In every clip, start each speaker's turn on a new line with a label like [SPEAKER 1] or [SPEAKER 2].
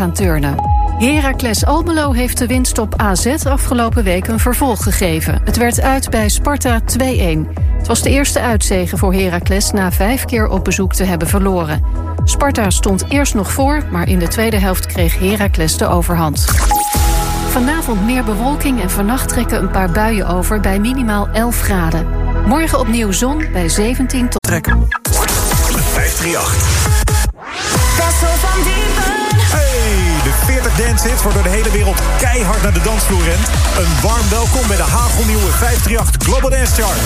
[SPEAKER 1] gaan turnen. Heracles Almelo heeft de winst op AZ afgelopen week een vervolg gegeven. Het werd uit bij Sparta 2-1. Het was de eerste uitzege voor Heracles na vijf keer op bezoek te hebben verloren. Sparta stond eerst nog voor, maar in de tweede helft kreeg Heracles de overhand. Vanavond meer bewolking en vannacht trekken een paar buien over bij minimaal 11 graden. Morgen opnieuw zon bij 17 tot...
[SPEAKER 2] Trekken. 538. Dance hits wordt door de hele wereld keihard naar de dansvloer rent. Een warm welkom bij de hagelnieuwe 538 Global Dance Chart.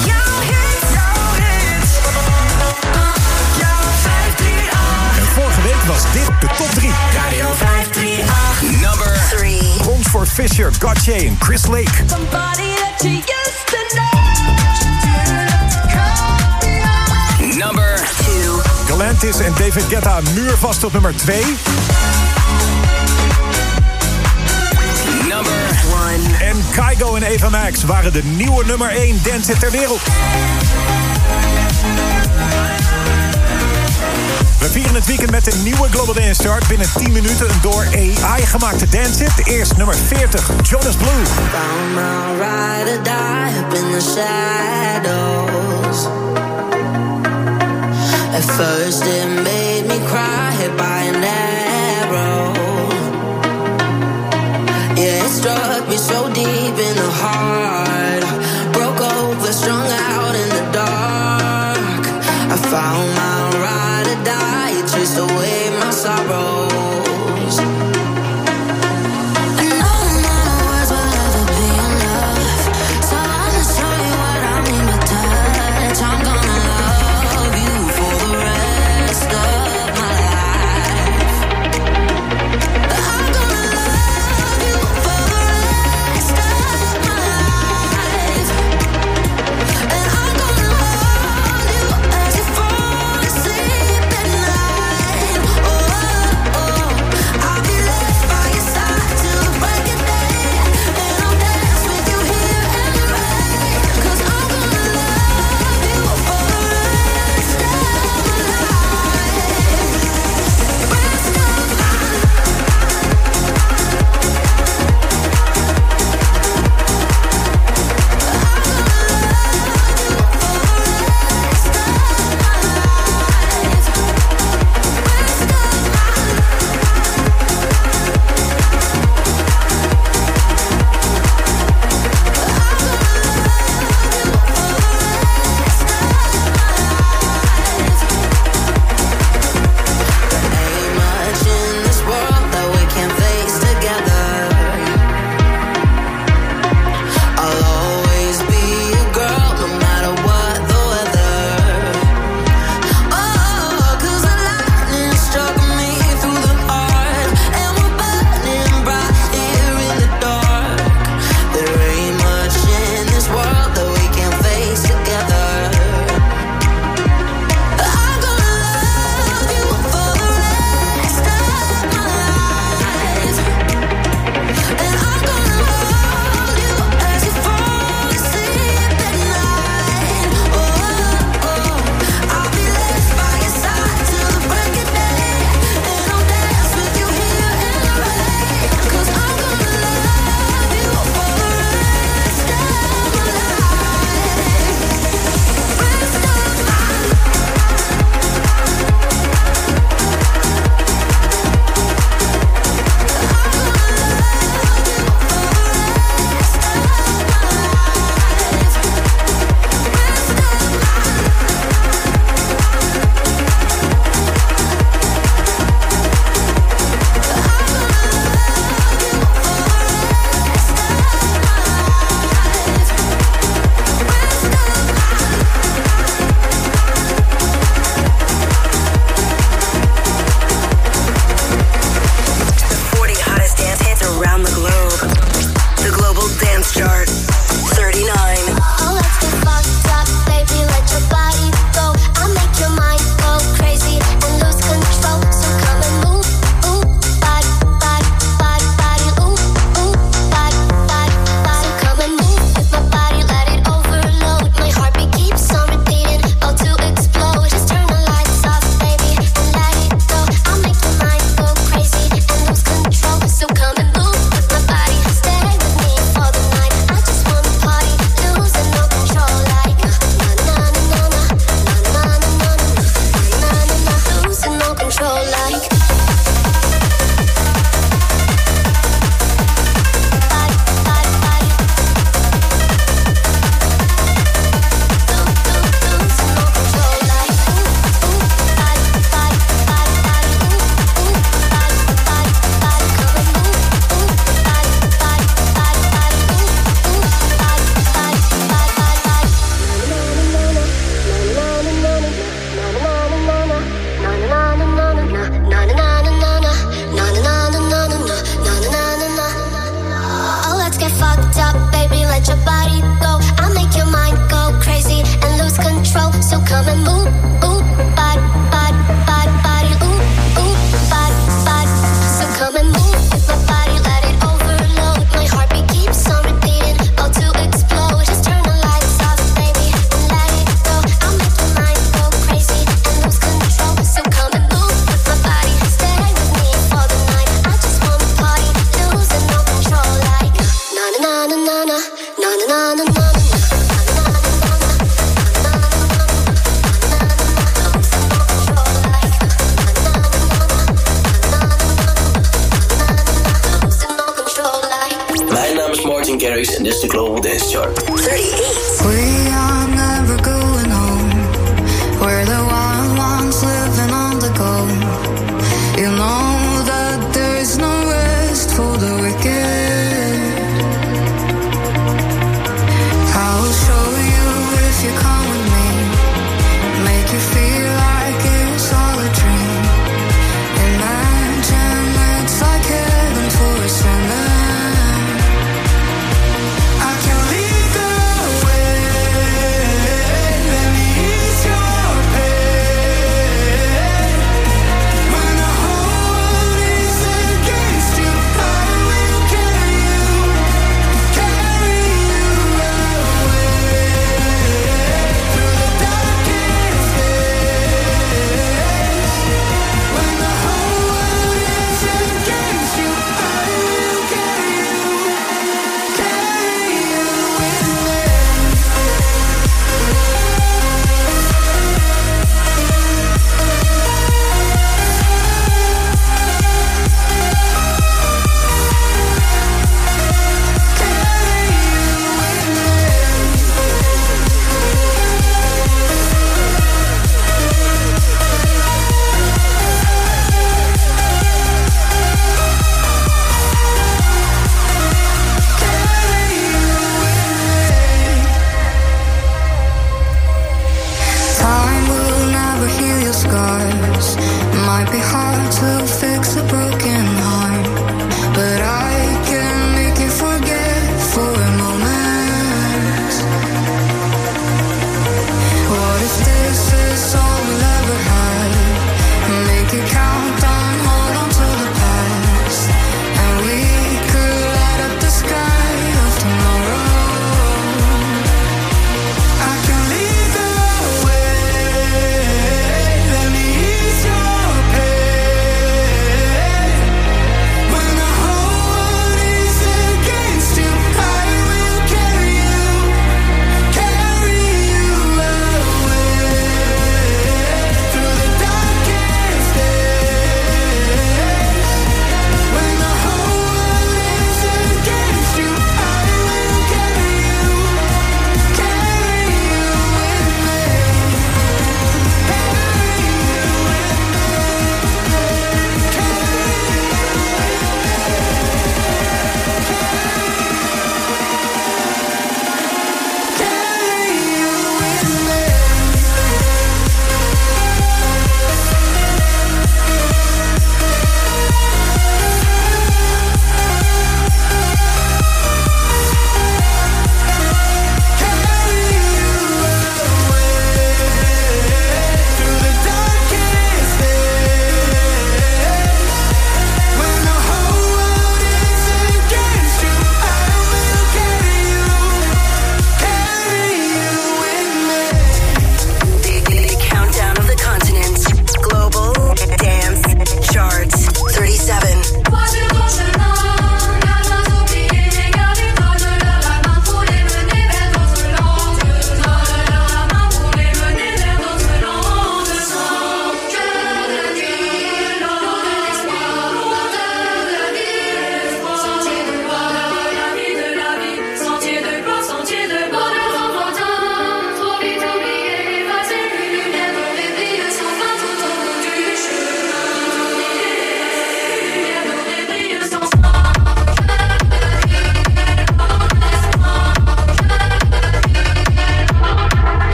[SPEAKER 2] En vorige week was dit de top 3.
[SPEAKER 3] Radio 538.
[SPEAKER 4] Number
[SPEAKER 3] 3.
[SPEAKER 2] Ronsford Fisher, Gotye en Chris Lake.
[SPEAKER 3] Somebody that you used to know.
[SPEAKER 4] Number
[SPEAKER 3] 2.
[SPEAKER 2] Galantis en David Guetta muurvast op nummer 2. En Kygo en Eva Max waren de nieuwe nummer 1 dancer ter wereld. We vieren het weekend met een nieuwe Global Dance Chart. Binnen 10 minuten een door AI gemaakte dance hit. Eerst nummer 40, Jonas Blue.
[SPEAKER 5] Found my ride or die up in the shadows. At first it made me cry by an struck me so deep in the heart. Broke over, strung out in the dark. I found my ride or die. Chased away my sorrows.
[SPEAKER 6] ghettos, and it's the global dance chart.
[SPEAKER 5] 38.
[SPEAKER 7] We are never going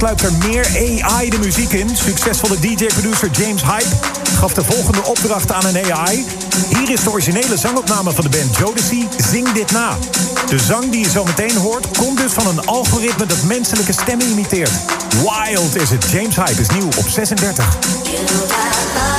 [SPEAKER 2] Aansluit er meer AI de muziek in. Succesvolle DJ-producer James Hype gaf de volgende opdracht aan een AI. Hier is de originele zangopname van de band Jodeci. Zing dit na. De zang die je zo meteen hoort komt dus van een algoritme dat menselijke stemmen imiteert. Wild is het. James Hype is nieuw op 36.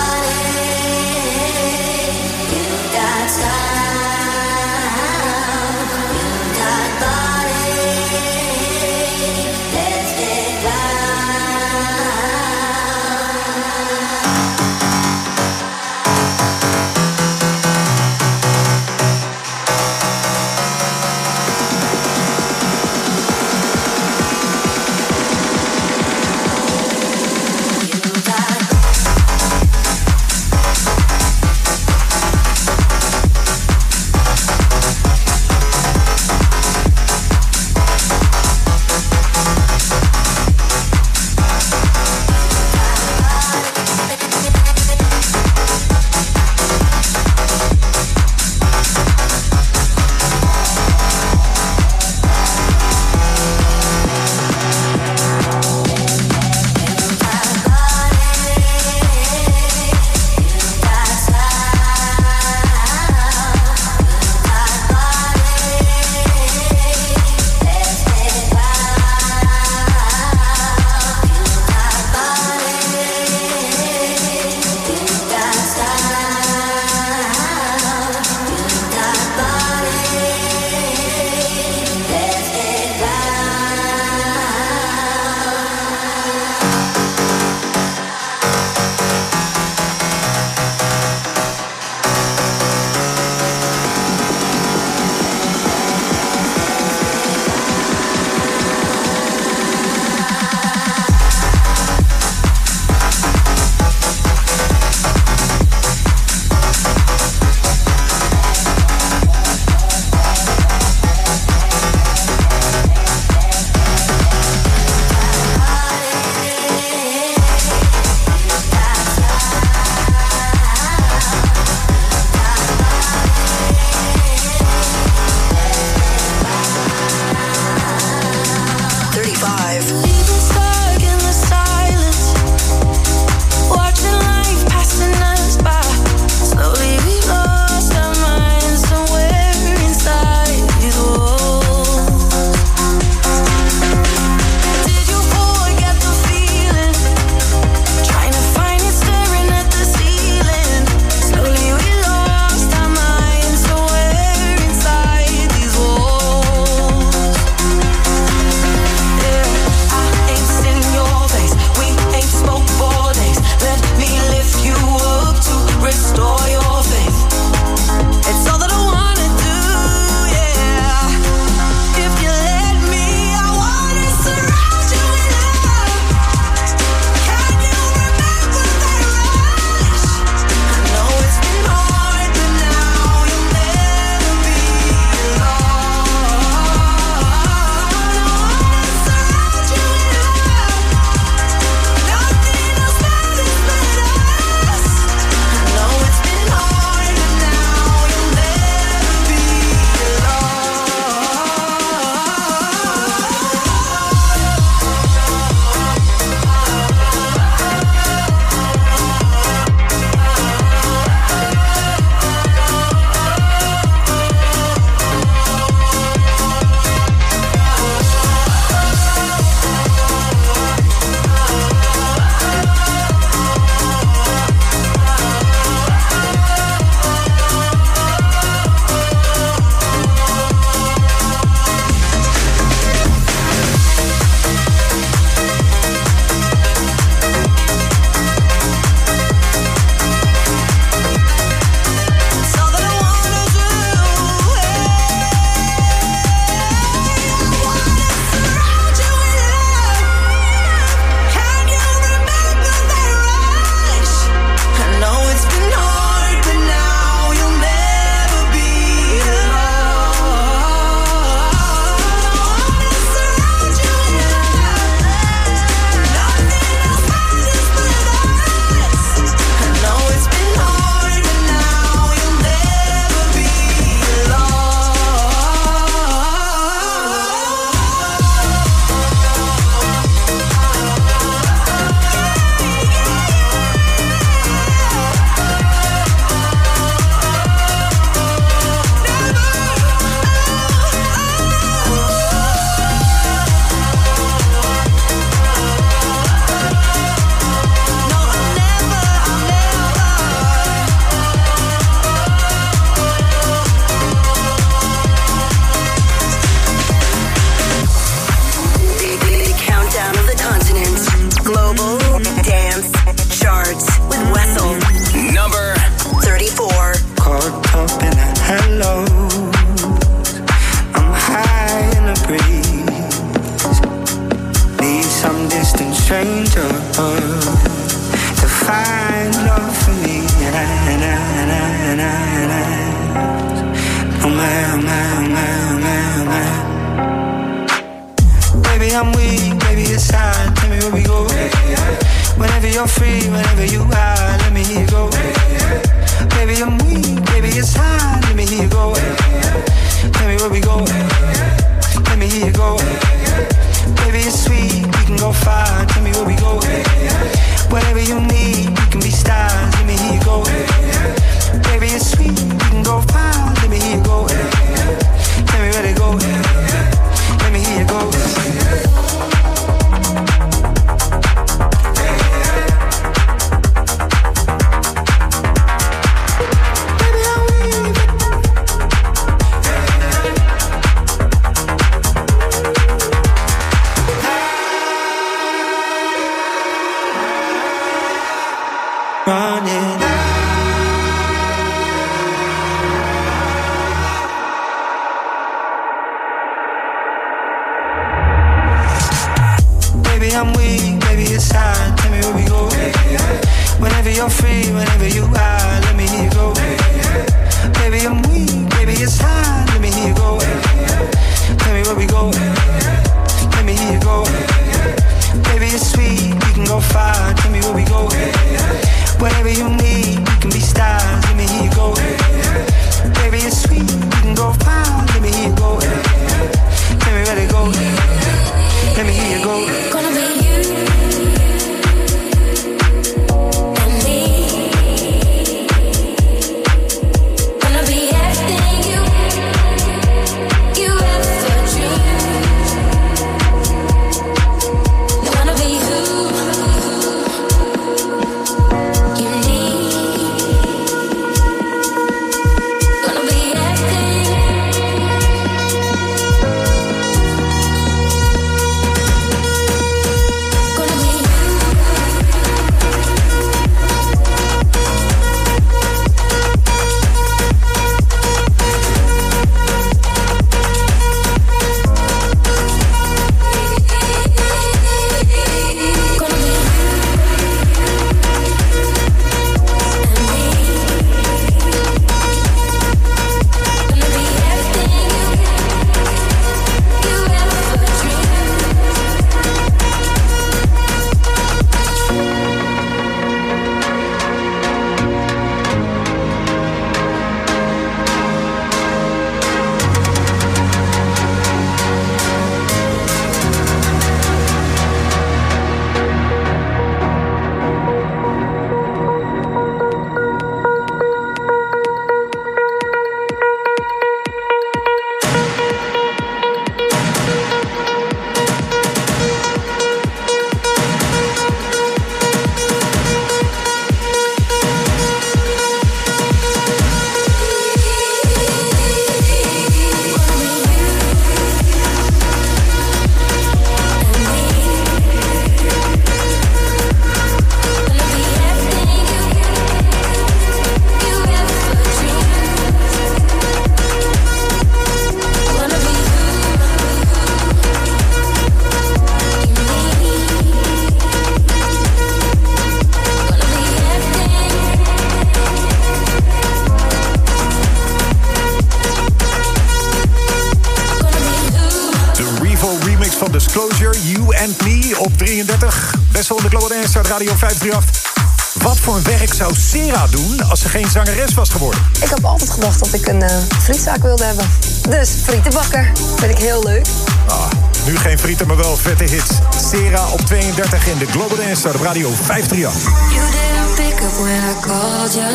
[SPEAKER 2] Radio 538. Wat voor werk zou Sera doen als ze geen zangeres was geworden?
[SPEAKER 8] Ik heb altijd gedacht dat ik een eh, frietzaak wilde hebben. Dus frietenbakker vind ik heel leuk.
[SPEAKER 2] Ah, nu geen frieten, maar wel vette hits. Sera op 32 in de Global Dance op Radio 538.
[SPEAKER 3] You didn't pick up when I called you.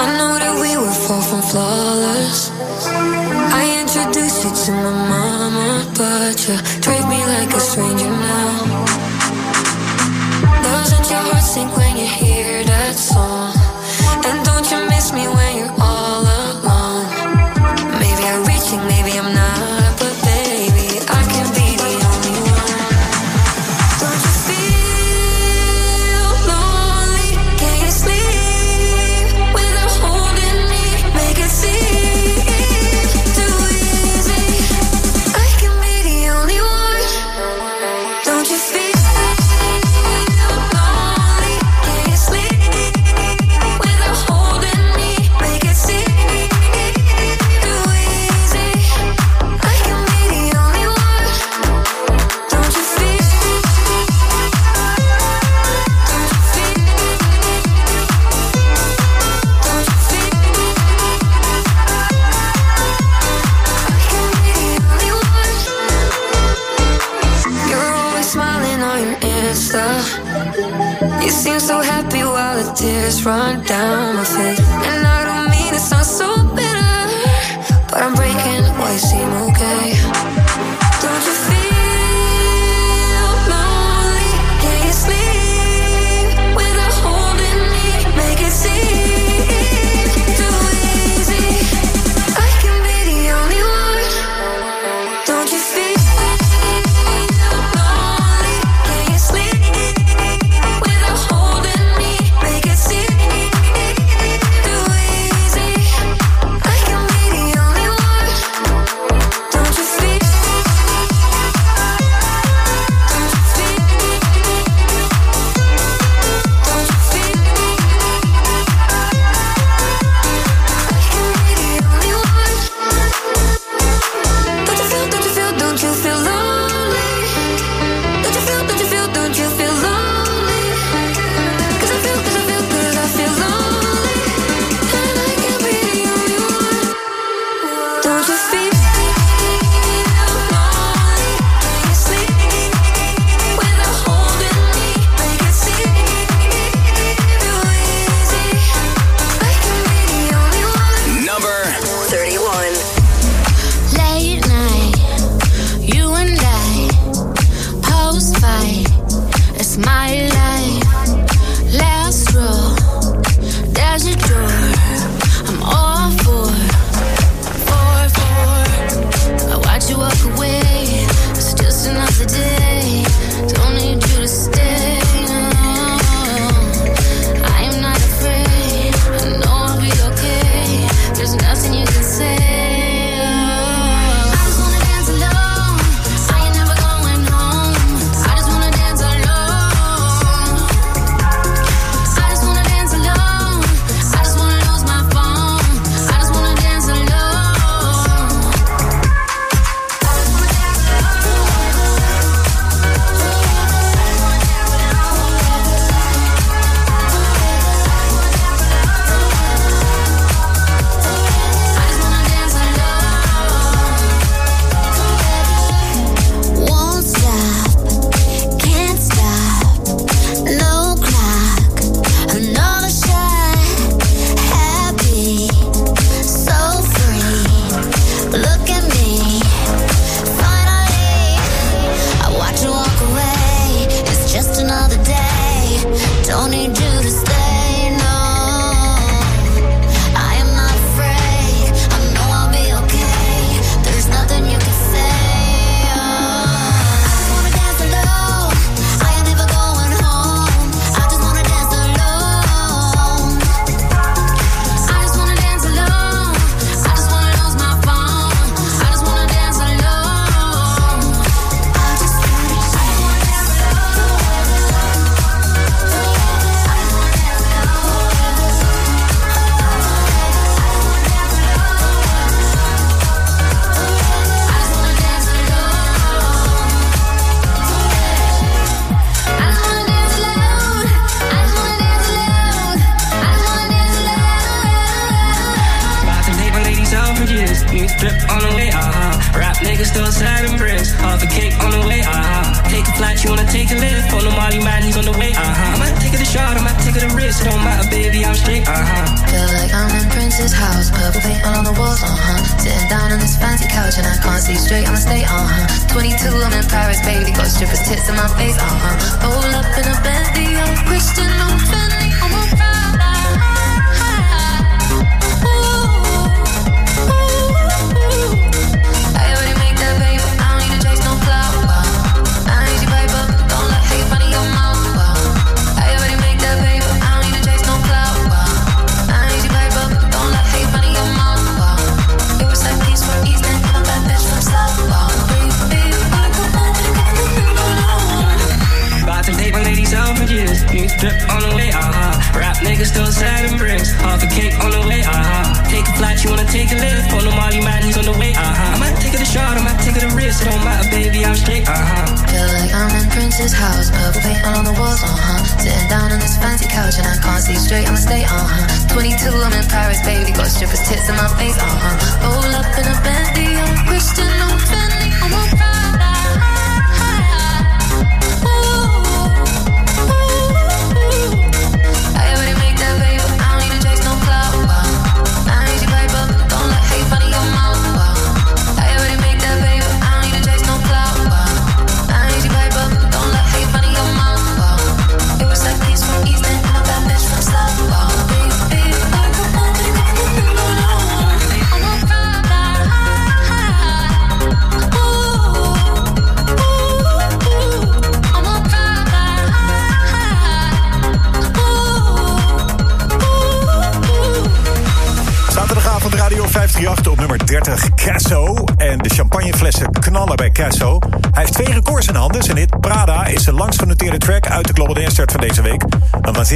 [SPEAKER 3] I know that we were far from flawless. I introduced you to my mama, but you treat me like a stranger now. doesn't your heart sink when you hear that song? And don't you miss me when you're all alone?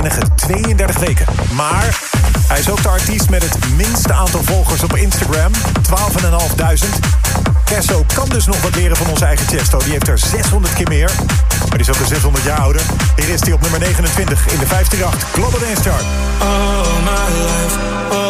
[SPEAKER 2] 32 weken. Maar hij is ook de artiest met het minste aantal volgers op Instagram. 12.500. Kesso kan dus nog wat leren van onze eigen Chesto. Die heeft er 600 keer meer. Maar die is ook een 600 jaar ouder. Hier is hij op nummer 29 in de 58. Global Dance Chart.
[SPEAKER 9] Oh my life.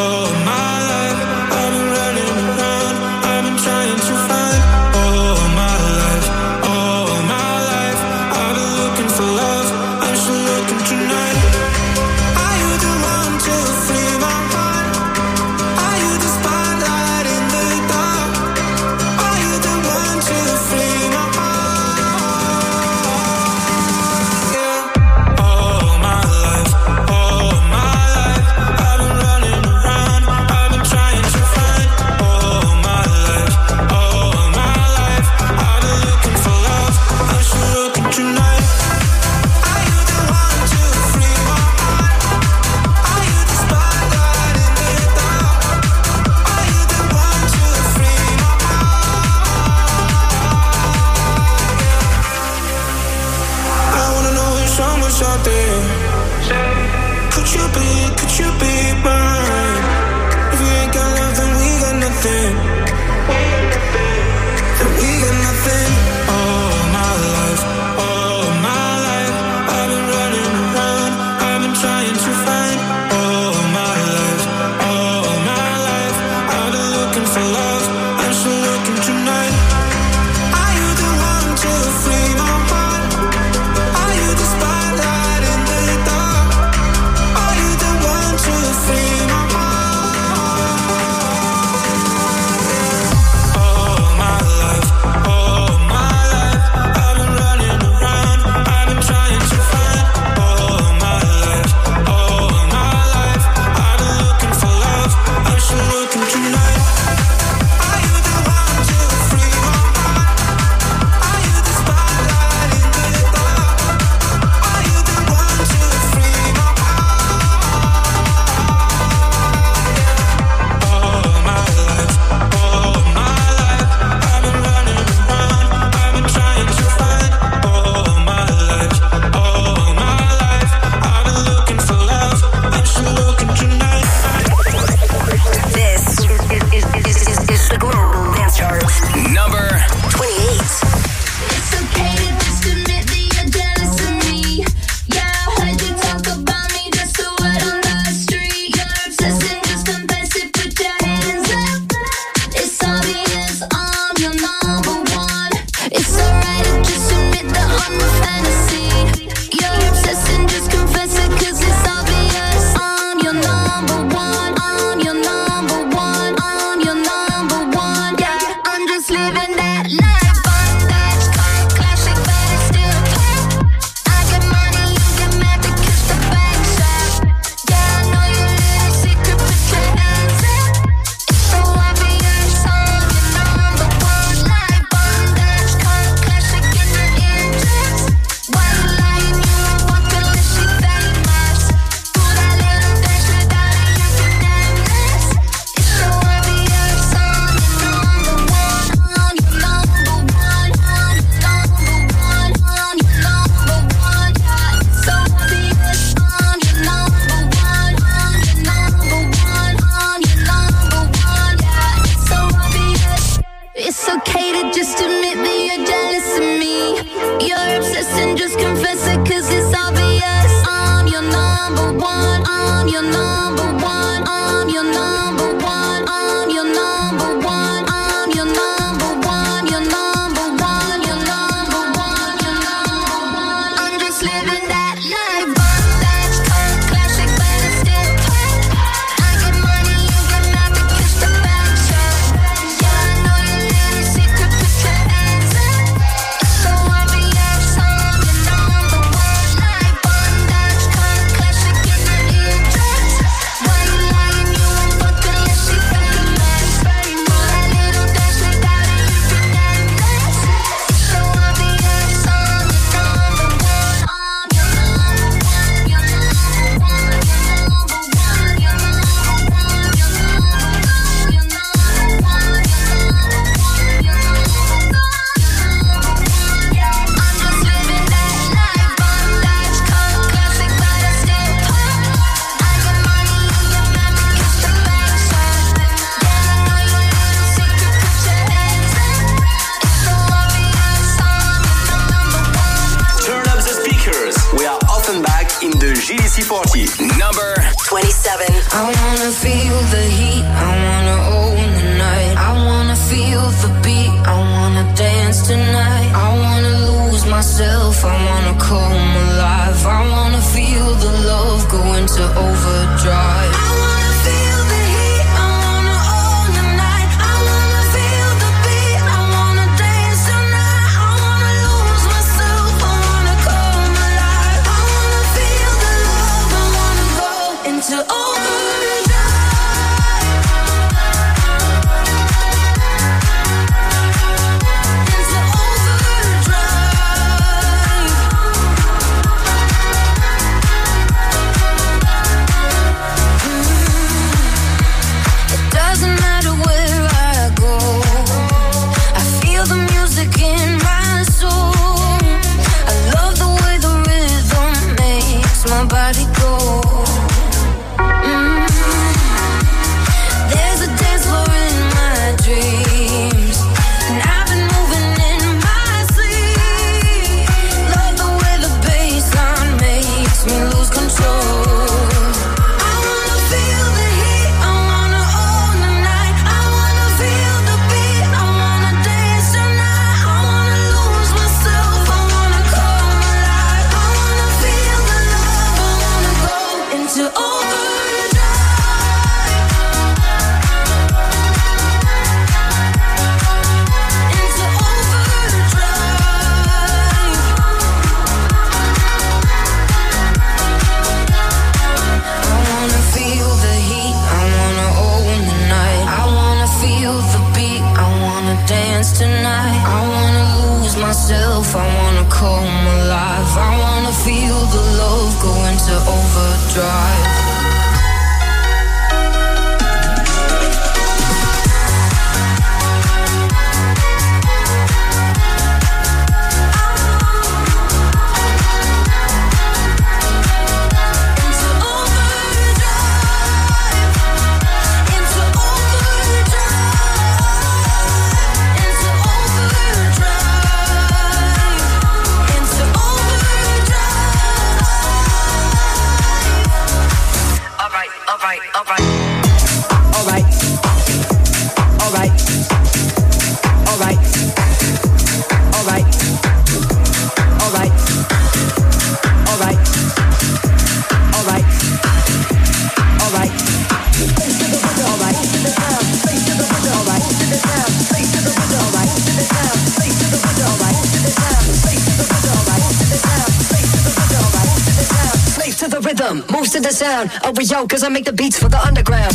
[SPEAKER 8] Over yo, cause I make the beats for the underground.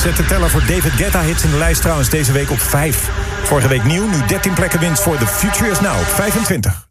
[SPEAKER 10] Zet de teller voor David Guetta hits in de lijst trouwens deze week op 5. Vorige week nieuw, nu 13 plekken winst voor The Future Is Now 25.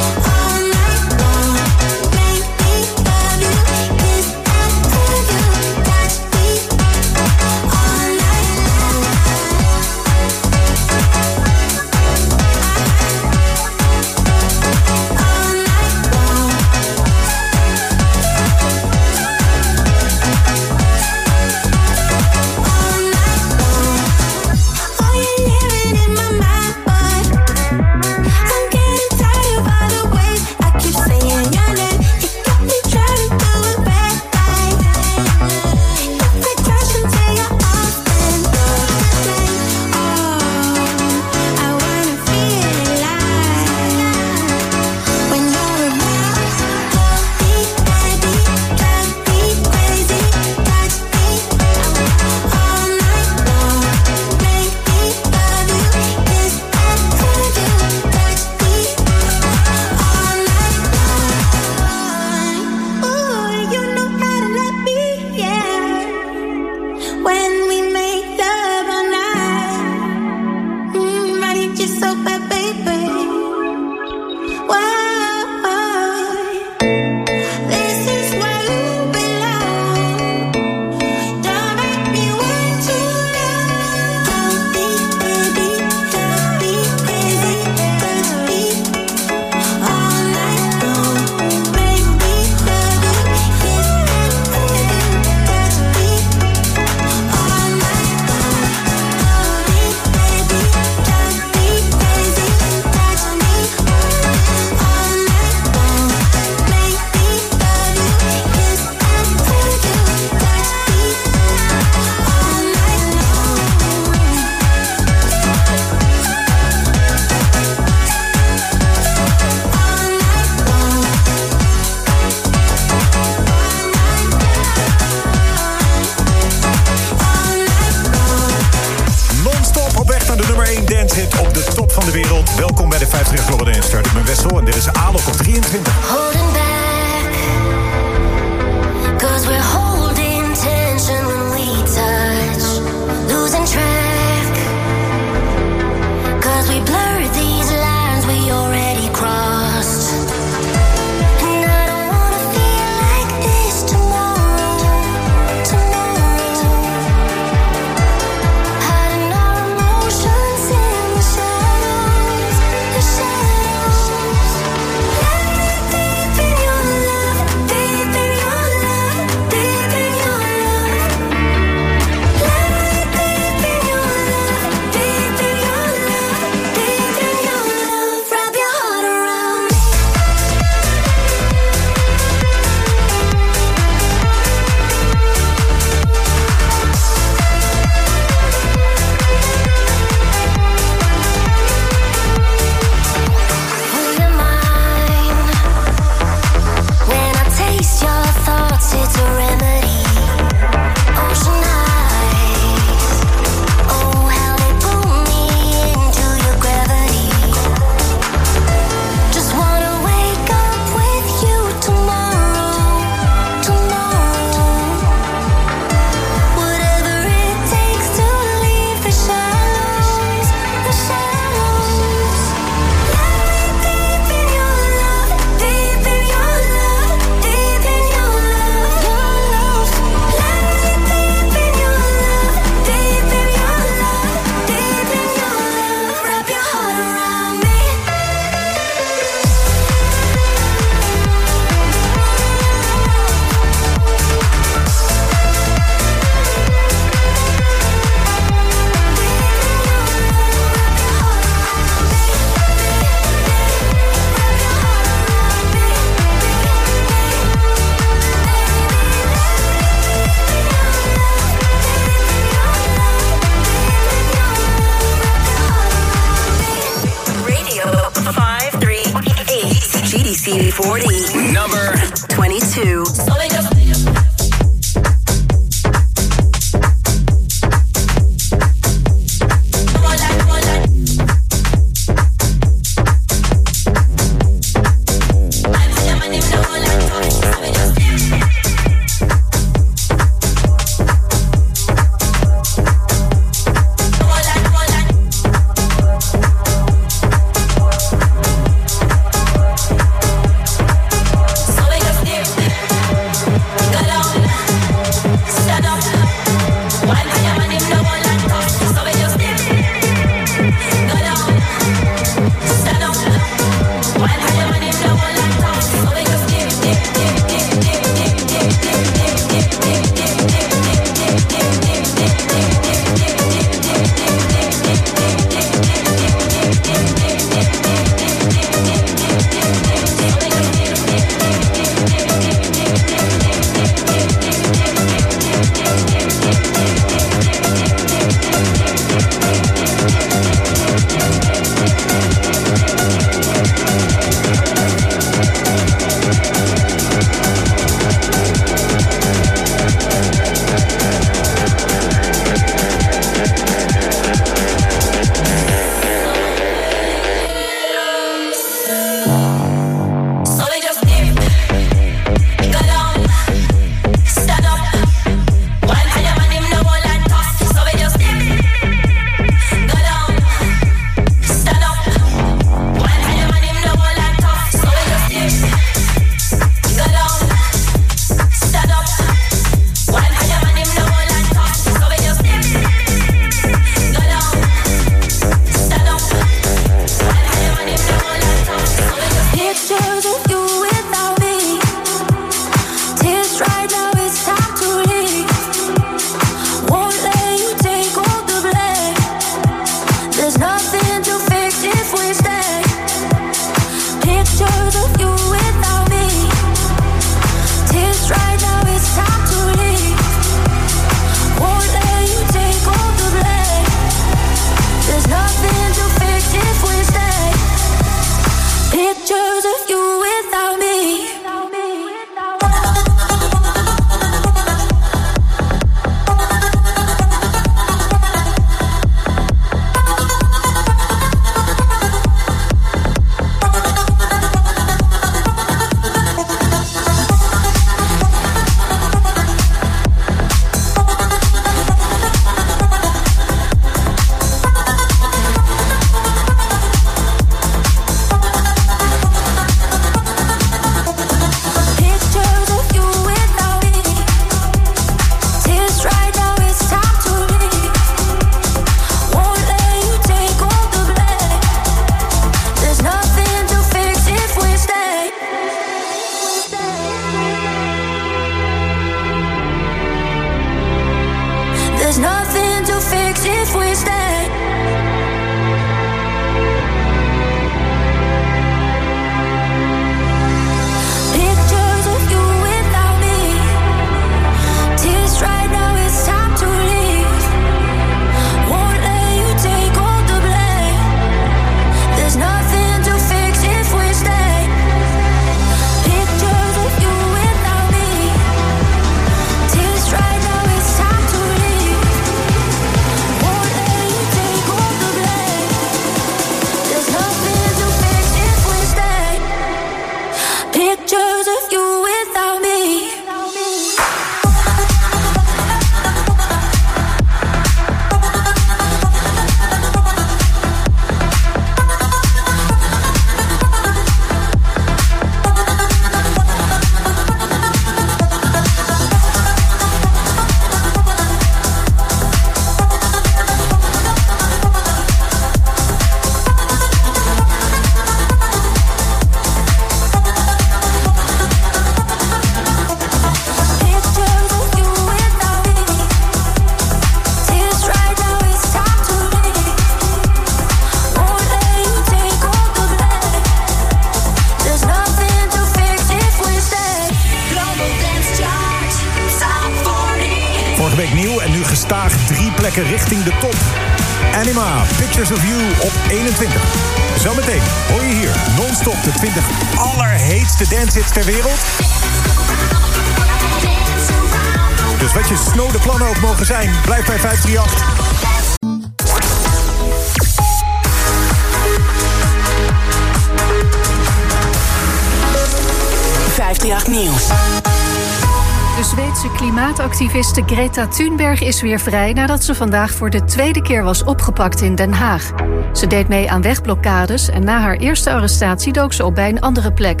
[SPEAKER 1] Klimaatactiviste Greta Thunberg is weer vrij nadat ze vandaag voor de tweede keer was opgepakt in Den Haag. Ze deed mee aan wegblokkades en na haar eerste arrestatie dook ze op bij een andere plek.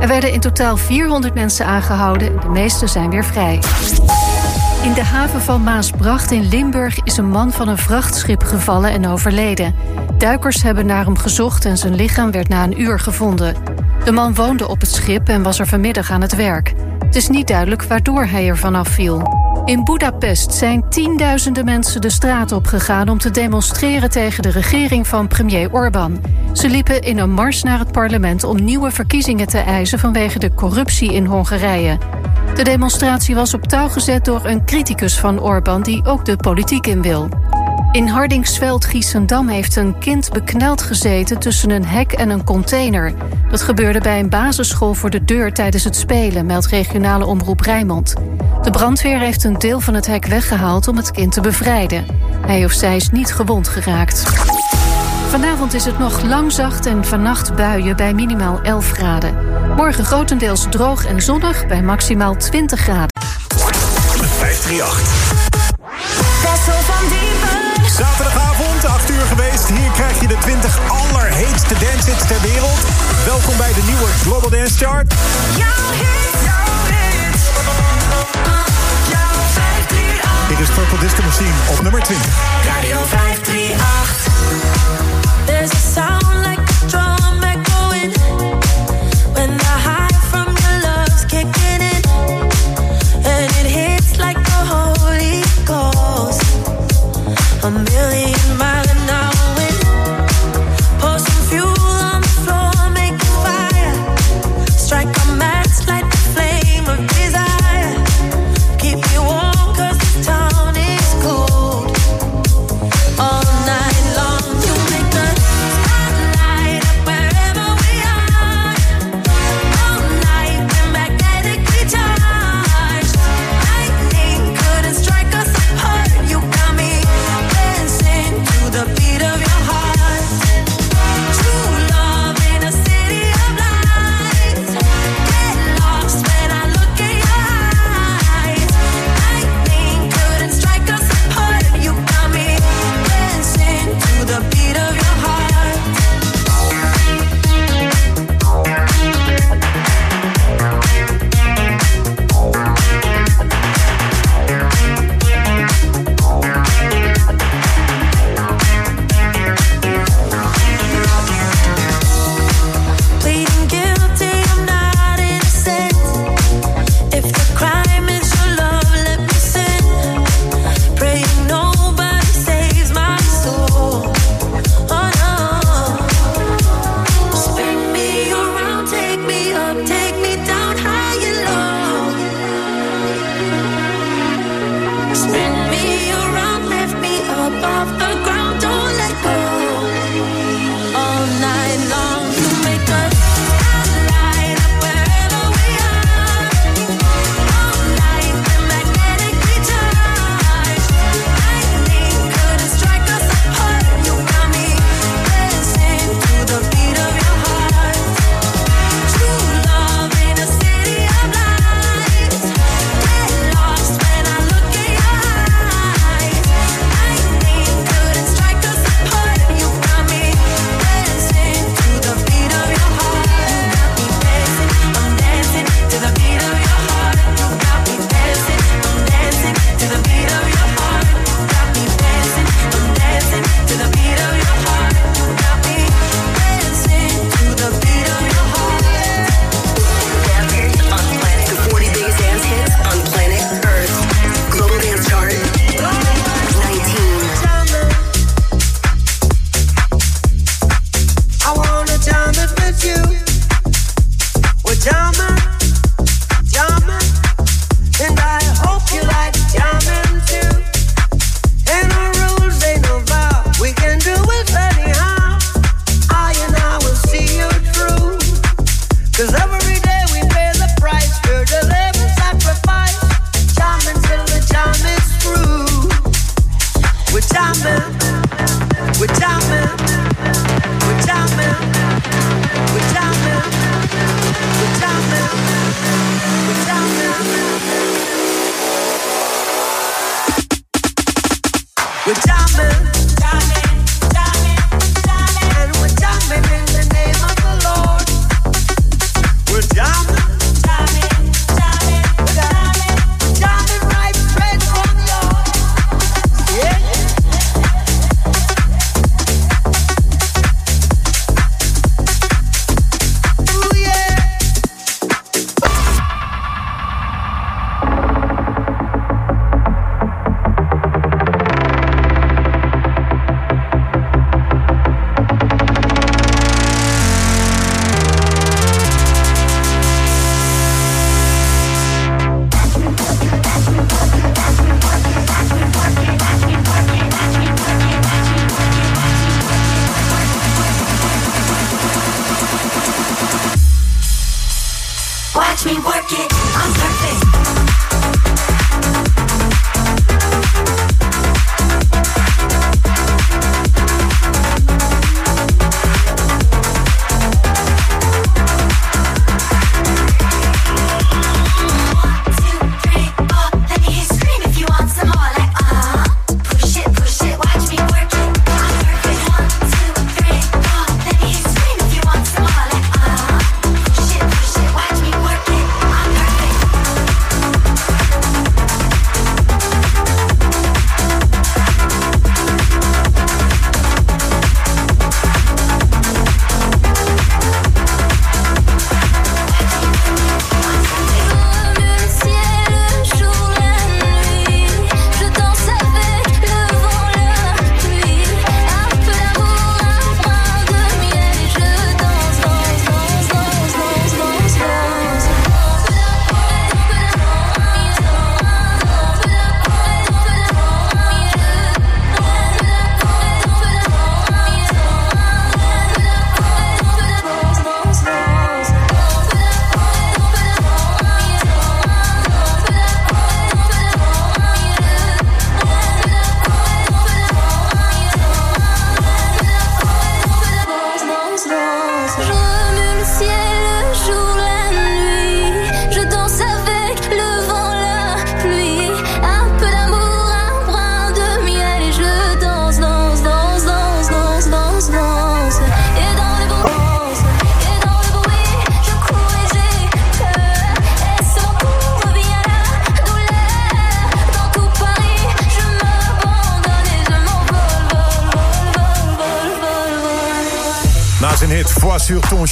[SPEAKER 1] Er werden in totaal 400 mensen aangehouden en de meeste zijn weer vrij. In de haven van Maasbracht in Limburg is een man van een vrachtschip gevallen en overleden. Duikers hebben naar hem gezocht en zijn lichaam werd na een uur gevonden. De man woonde op het schip en was er vanmiddag aan het werk. Het is niet duidelijk waardoor hij er vanaf viel. In Budapest zijn tienduizenden mensen de straat opgegaan om te demonstreren tegen de regering van premier Orbán. Ze liepen in een mars naar het parlement om nieuwe verkiezingen te eisen vanwege de corruptie in Hongarije. De demonstratie was op touw gezet door een criticus van Orbán die ook de politiek in wil. In Hardingsveld Giessendam heeft een kind bekneld gezeten tussen een hek en een container. Dat gebeurde bij een basisschool voor de deur tijdens het spelen, meldt regionale omroep Rijnmond. De brandweer heeft een deel van het hek weggehaald om het kind te bevrijden. Hij of zij is niet gewond geraakt. Vanavond is het nog lang zacht en vannacht buien bij minimaal 11 graden. Morgen grotendeels droog en zonnig bij maximaal 20 graden.
[SPEAKER 2] 538. Zaterdagavond, 8 uur geweest. Hier krijg je de 20 allerheetste dancehits ter wereld. Welkom bij de nieuwe Global Dance Chart. Dit is Purple Disco Machine op nummer 20.
[SPEAKER 11] Radio 538. There's a sound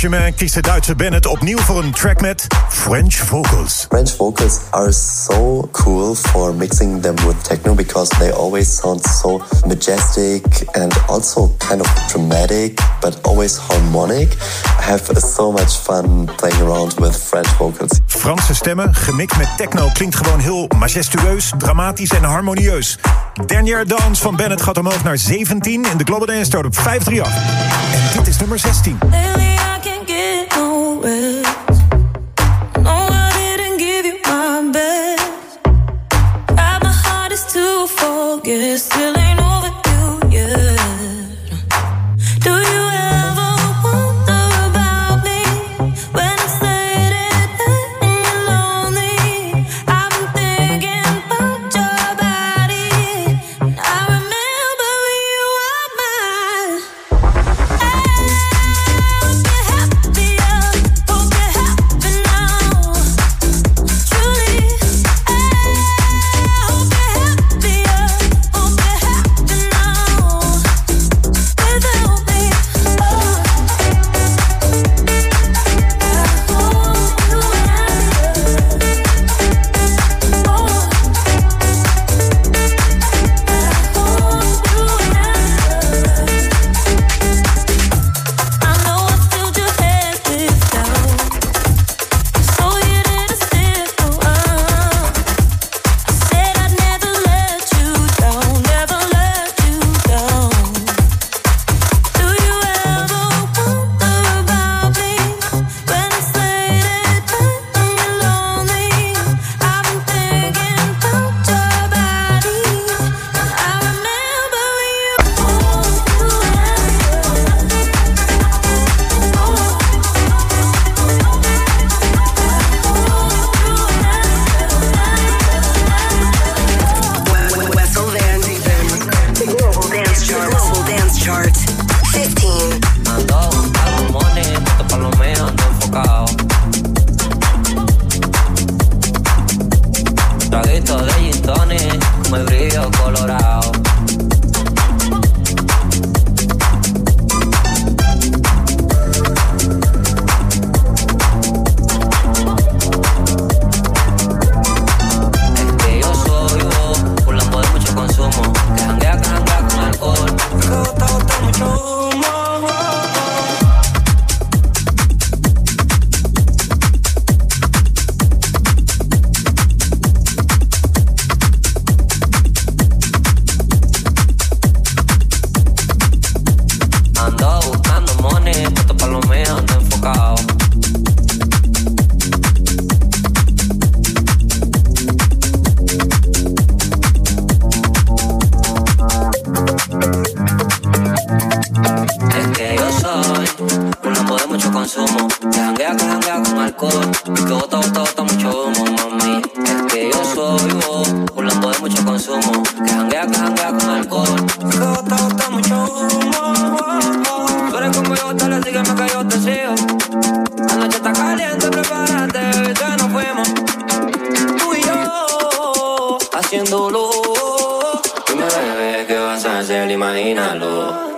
[SPEAKER 2] Man kiest de Duitse Bennett opnieuw voor een track met French vocals.
[SPEAKER 12] French vocals are so cool for mixing them with techno because they always sound so majestic and also kind of dramatic but always harmonic. I have so much fun playing around with French vocals.
[SPEAKER 2] Franse stemmen gemixt met techno klinkt gewoon heel majestueus, dramatisch en harmonieus. Dernier Dance van Bennett gaat omhoog naar 17 in de Global Dance Start op 538. En dit is nummer 16.
[SPEAKER 13] Still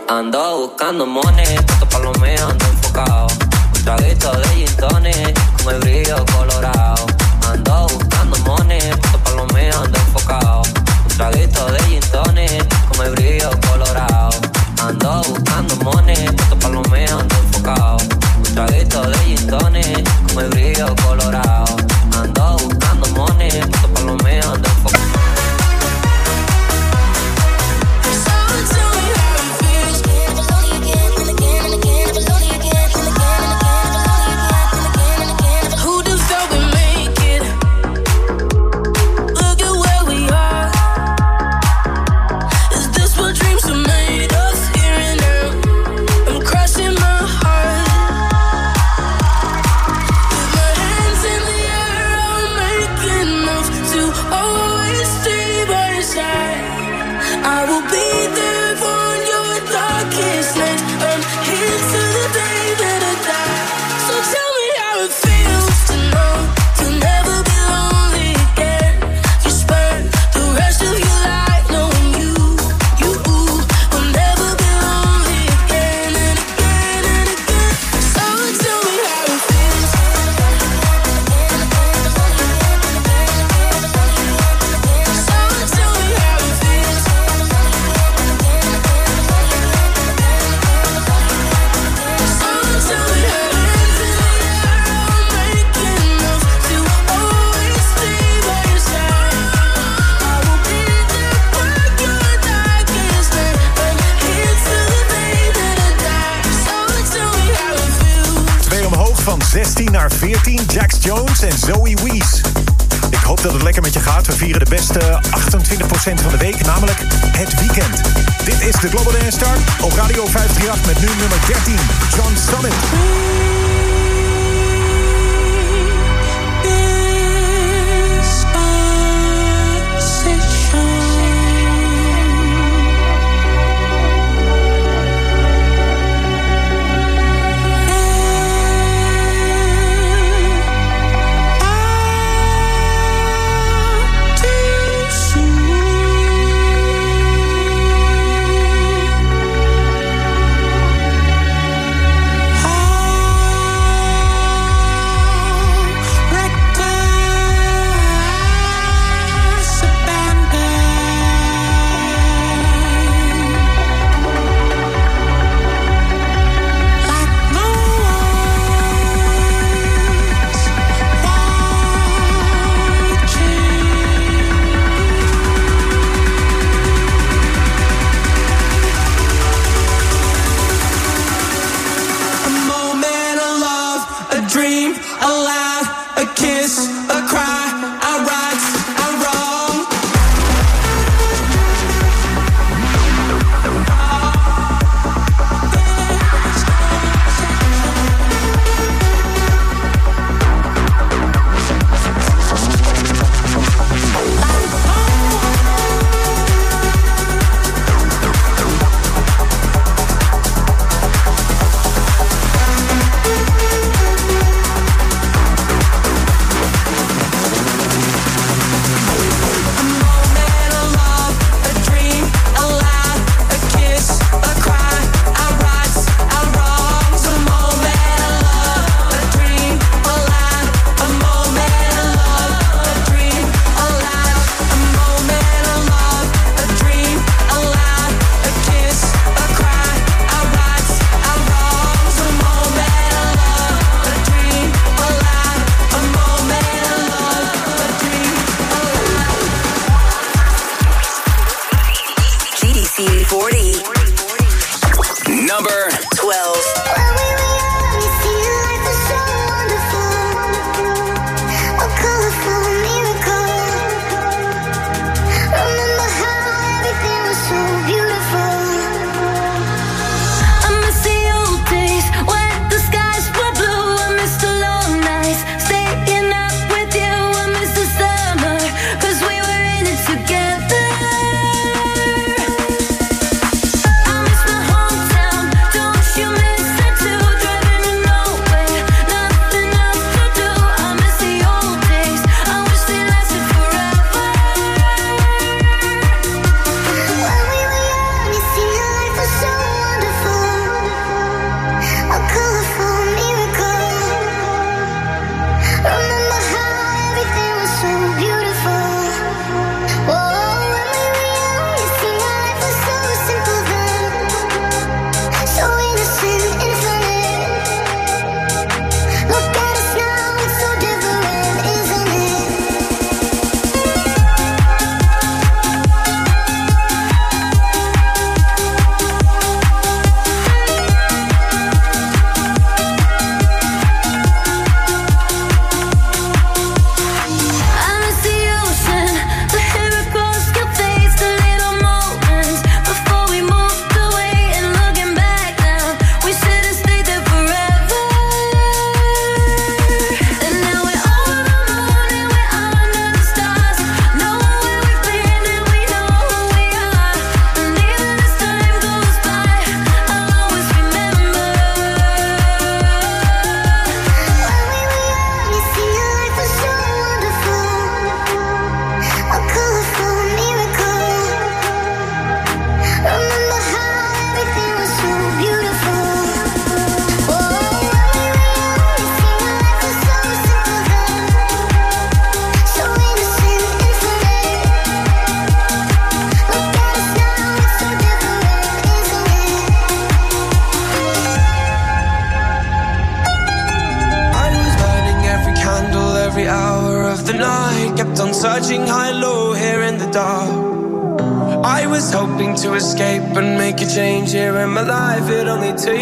[SPEAKER 11] Ando buscando money, puesto pa' lo mío, ando enfocado.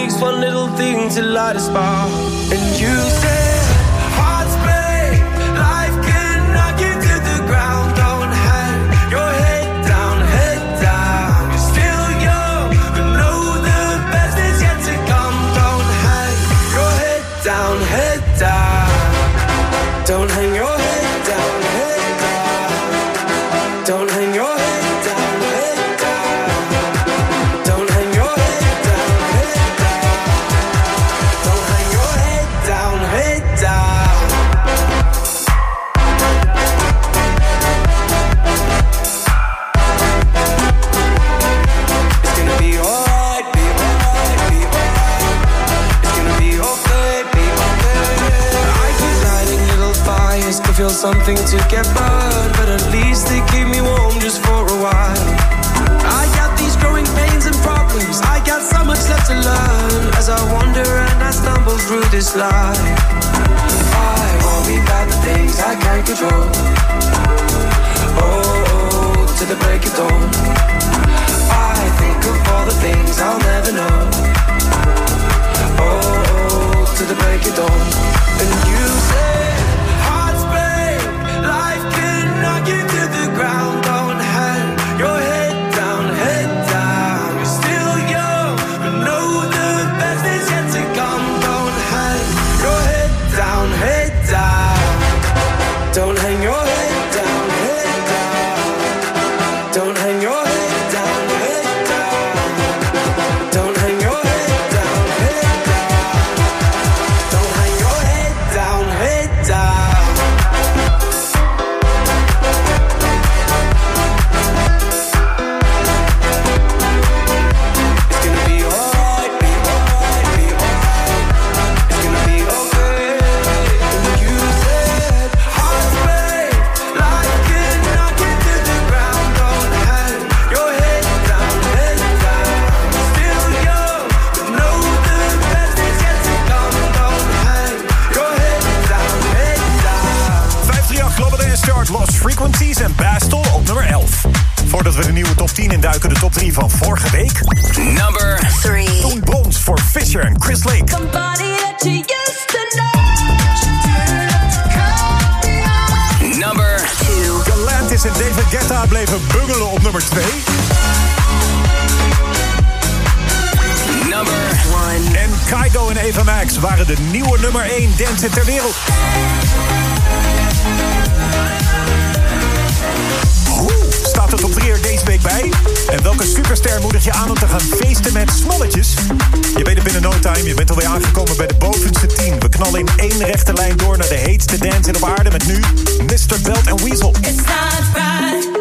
[SPEAKER 14] Takes one little thing to light a spark.
[SPEAKER 2] Kygo en Eva Max waren de nieuwe nummer 1 dancer ter wereld. Hoe staat het op 3 deze week bij? En welke superster moedig je aan om te gaan feesten met smalletjes? Je bent er binnen no time, je bent alweer aangekomen bij de bovenste 10. We knallen in één rechte lijn door naar de heetste dance in op aarde met nu Mr. Belt en Weasel.
[SPEAKER 13] It's not right.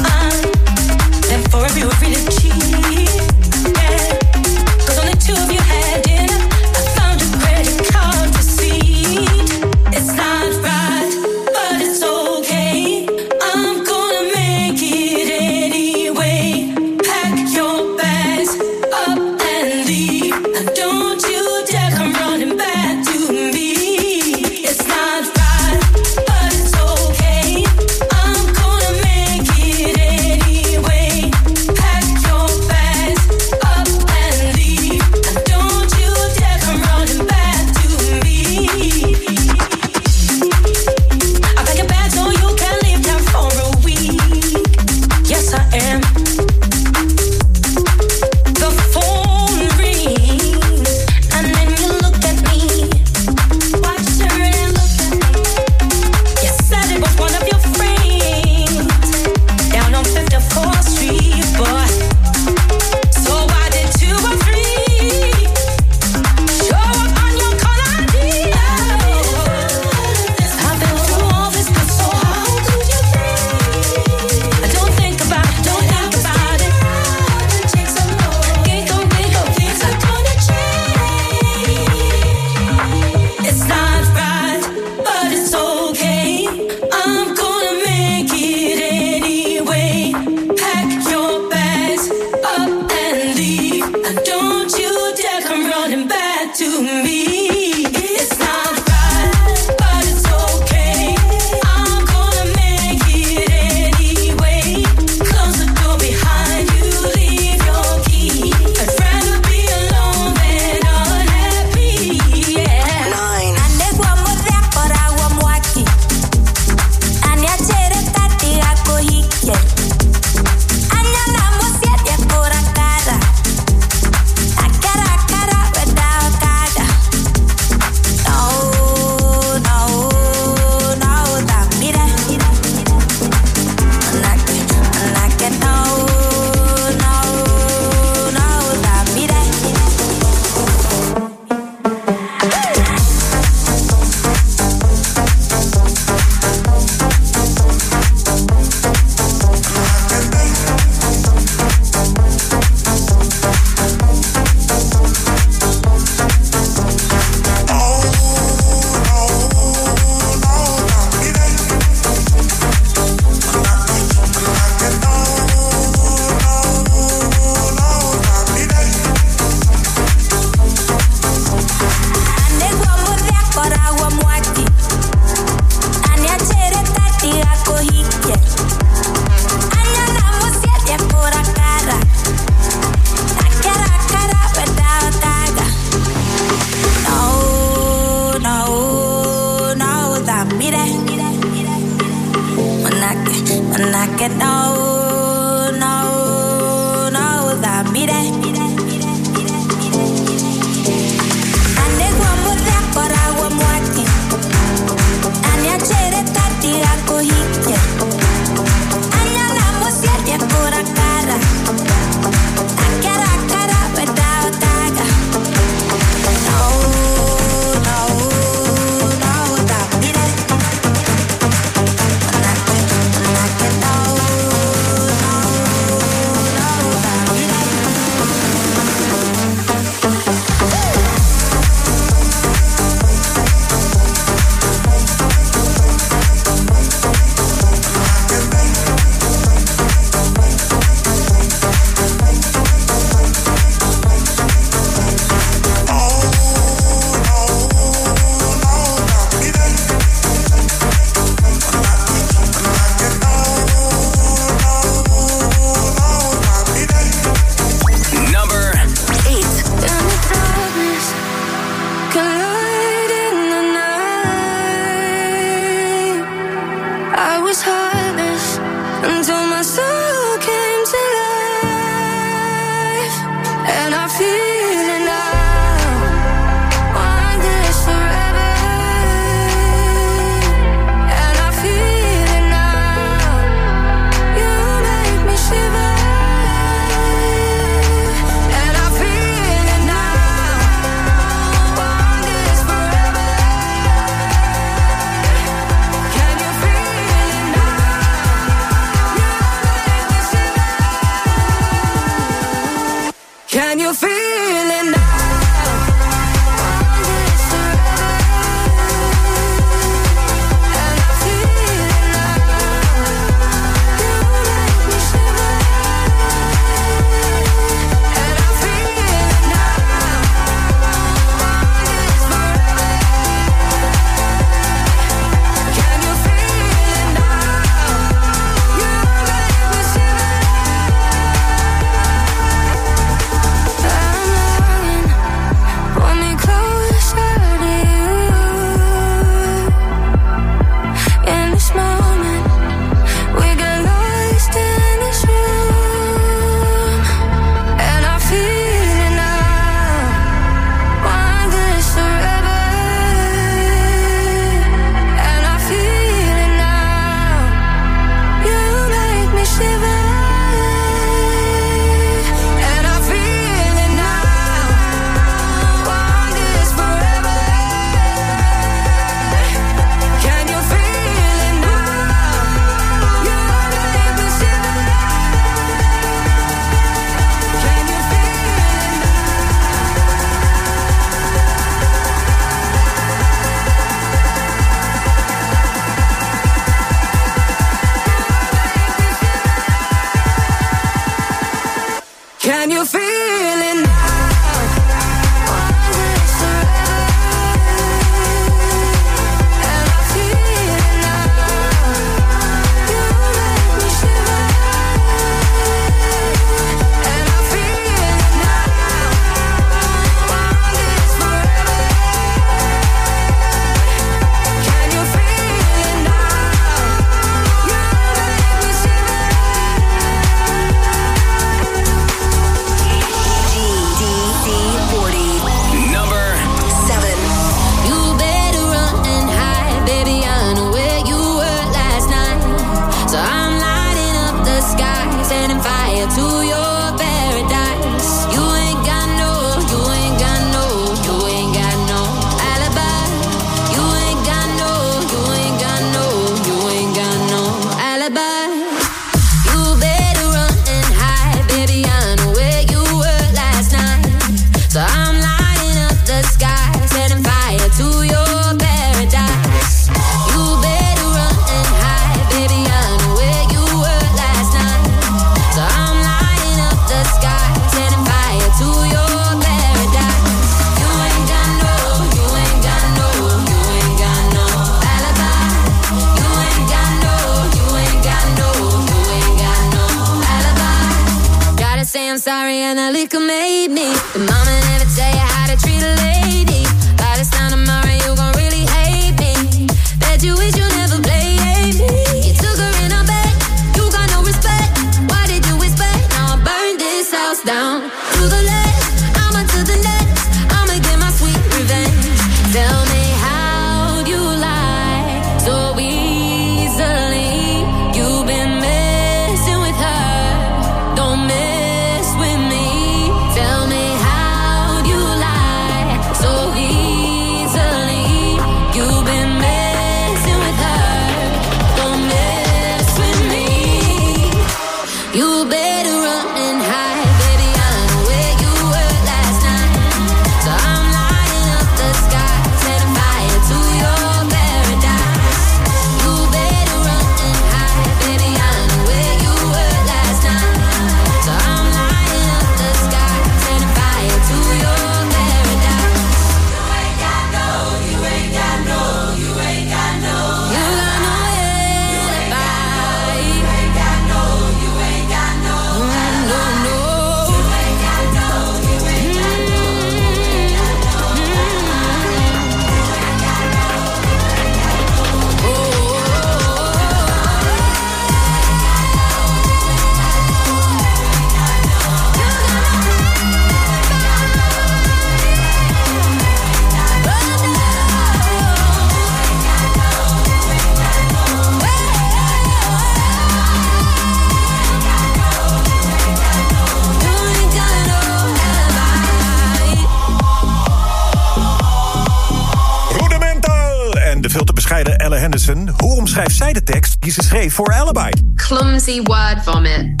[SPEAKER 15] pussy word vomit.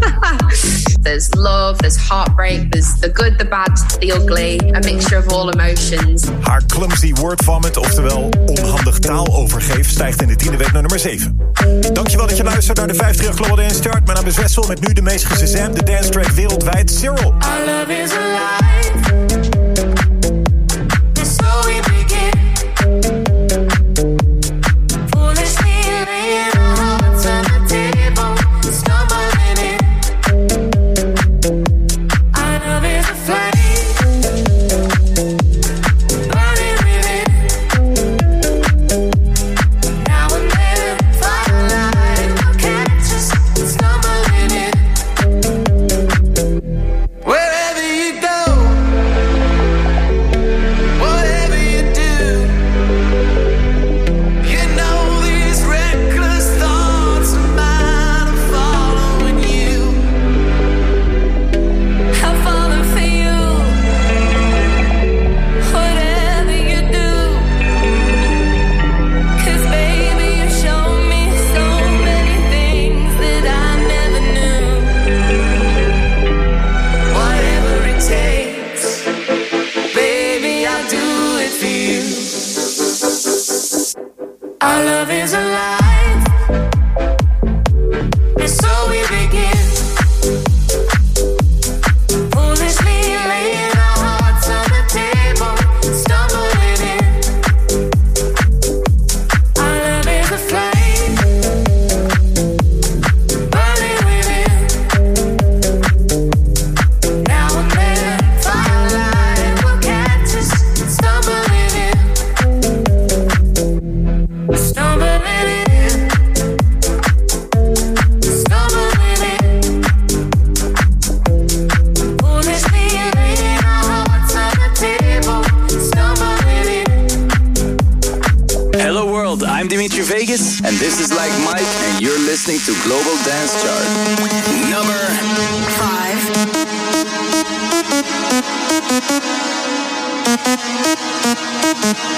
[SPEAKER 15] there's love, there's heartbreak, there's the good, the bad, the ugly, a mixture of all emotions.
[SPEAKER 2] Haar clumsy word vomit, oftewel onhandig taalovergeef, stijgt in de tiende week naar nummer 7. Dankjewel dat je luistert naar de 50 Global Dance Chart. Mijn naam is Wessel met nu de meest gezamde dance track wereldwijd, Cyril.
[SPEAKER 11] Our love is alive. And
[SPEAKER 4] this is Like Mike, and you're listening to Global Dance Chart. Number
[SPEAKER 16] 5.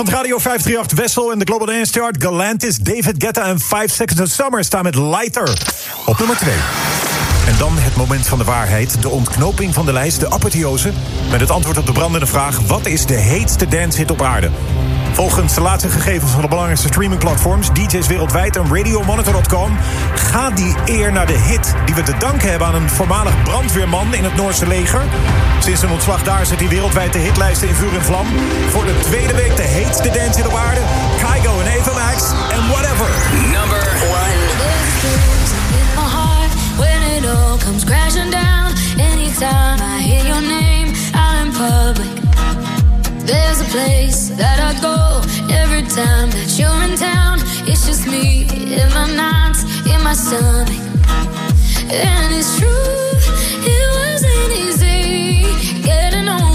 [SPEAKER 2] Zaterdagavond Radio 538 Wessel en de Global Dance Chart. Galantis, David Guetta en 5 Seconds of Summer staan met Lighter op nummer 2. En dan het moment van de waarheid, de ontknoping van de lijst, de apotheose... met het antwoord op de brandende vraag... wat is de heetste dancehit op aarde? Volgens de laatste gegevens van de belangrijkste streamingplatforms... DJ's wereldwijd en RadioMonitor.com... gaat die eer naar de hit die we te danken hebben... aan een voormalig brandweerman in het Noorse leger. Sinds zijn ontslag daar zet hij wereldwijd de hitlijsten in vuur en vlam. Voor de tweede week de heetste dancehit op aarde... Kygo en Eva Max en Whatever.
[SPEAKER 4] Number
[SPEAKER 13] in there's a place that I go every time that you're in town. It's just me in my nights, in my stomach, and it's true. It wasn't easy getting over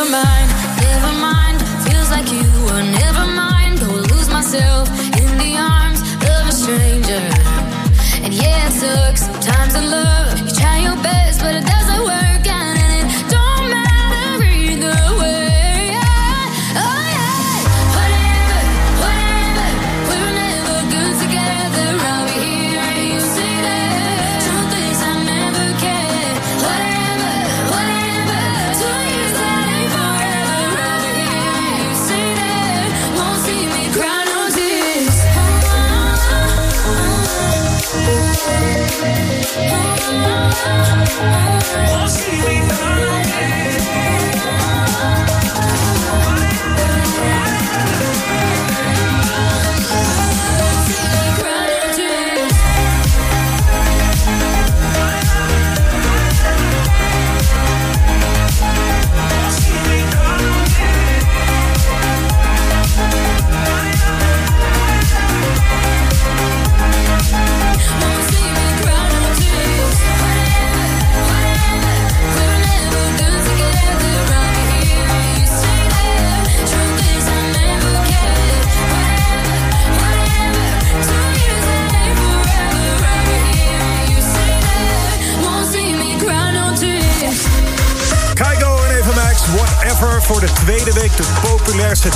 [SPEAKER 13] Never mind,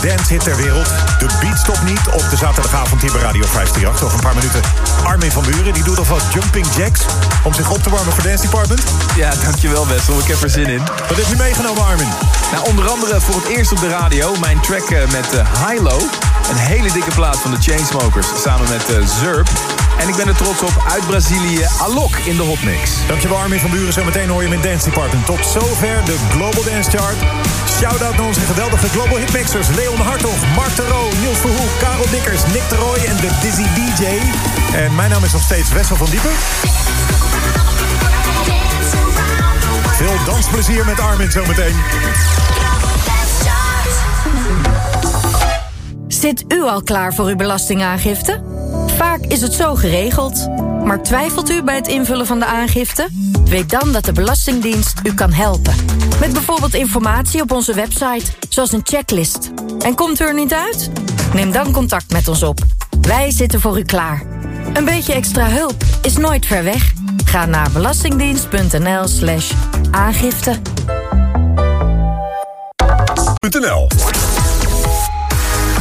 [SPEAKER 2] dancehit ter wereld. De beat stopt niet op de zaterdagavond hier bij Radio 538. Over een paar minuten Armin van Buren. Die doet alvast jumping jacks om zich op te warmen voor Dance Department.
[SPEAKER 9] Ja, dankjewel Wessel. Ik heb er zin in.
[SPEAKER 2] Wat heb je meegenomen, Armin?
[SPEAKER 9] Nou, onder andere voor het eerst op de radio mijn track eh, met eh, Hilo. Een hele dikke plaat van de Chainsmokers samen met Zurb. En ik ben er trots op uit Brazilië, Alok in de Hotmix.
[SPEAKER 2] Dankjewel Armin van Buren. Zometeen hoor je hem in Dance Department. Tot zover de Global Dance Chart. Shout-out naar onze geweldige Global Hitmixers. Leon Hartog, Mark de Roo, Niels Verhoek, Karel Dikkers, Nick de Roy en de Dizzy DJ. En mijn naam is nog steeds Wessel van Diepen. Veel dansplezier met Armin zometeen.
[SPEAKER 17] Zit u al klaar voor uw belastingaangifte? Vaak is het zo geregeld. Maar twijfelt u bij het invullen van de aangifte? Weet dan dat de Belastingdienst u kan helpen. Met bijvoorbeeld informatie op onze website, zoals een checklist. En komt u er niet uit? Neem dan contact met ons op. Wij zitten voor u klaar. Een beetje extra hulp is nooit ver weg. Ga naar belastingdienst.nl slash aangifte.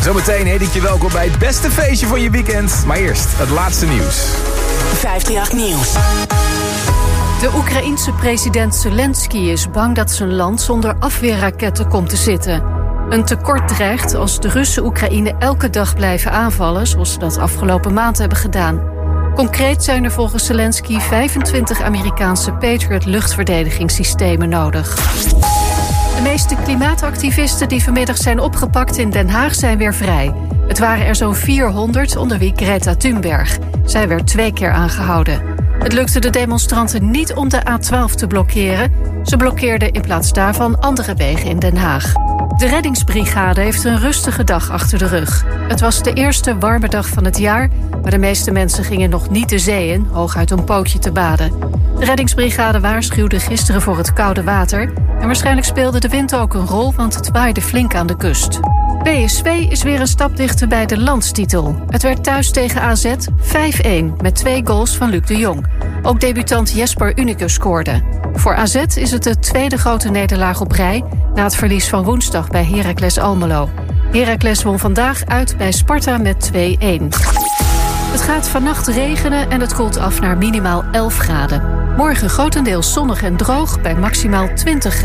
[SPEAKER 9] Zometeen heet ik je welkom bij het beste feestje van je weekend. Maar eerst het laatste nieuws.
[SPEAKER 1] 538 Nieuws. De Oekraïense president Zelensky is bang dat zijn land zonder afweerraketten komt te zitten. Een tekort dreigt als de Russen Oekraïne elke dag blijven aanvallen, zoals ze dat afgelopen maand hebben gedaan. Concreet zijn er volgens Zelensky 25 Amerikaanse Patriot luchtverdedigingssystemen nodig. De meeste klimaatactivisten die vanmiddag zijn opgepakt in Den Haag zijn weer vrij. Het waren er zo'n 400, onder wie Greta Thunberg. Zij werd twee keer aangehouden. Het lukte de demonstranten niet om de A12 te blokkeren. Ze blokkeerden in plaats daarvan andere wegen in Den Haag. De reddingsbrigade heeft een rustige dag achter de rug. Het was de eerste warme dag van het jaar, maar de meeste mensen gingen nog niet de zee in, hooguit een pootje te baden. De reddingsbrigade waarschuwde gisteren voor het koude water. En waarschijnlijk speelde de wind ook een rol, want het waaide flink aan de kust. PSV is weer een stap dichter bij de landstitel. Het werd thuis tegen AZ 5-1 met twee goals van Luc de Jong. Ook debutant Jesper Unicus scoorde. Voor AZ is het de tweede grote nederlaag op rij... na het verlies van woensdag bij Heracles Almelo. Heracles won vandaag uit bij Sparta met 2-1. Het gaat vannacht regenen en het koelt af naar minimaal 11 graden. Morgen grotendeels zonnig en droog bij maximaal 20 graden.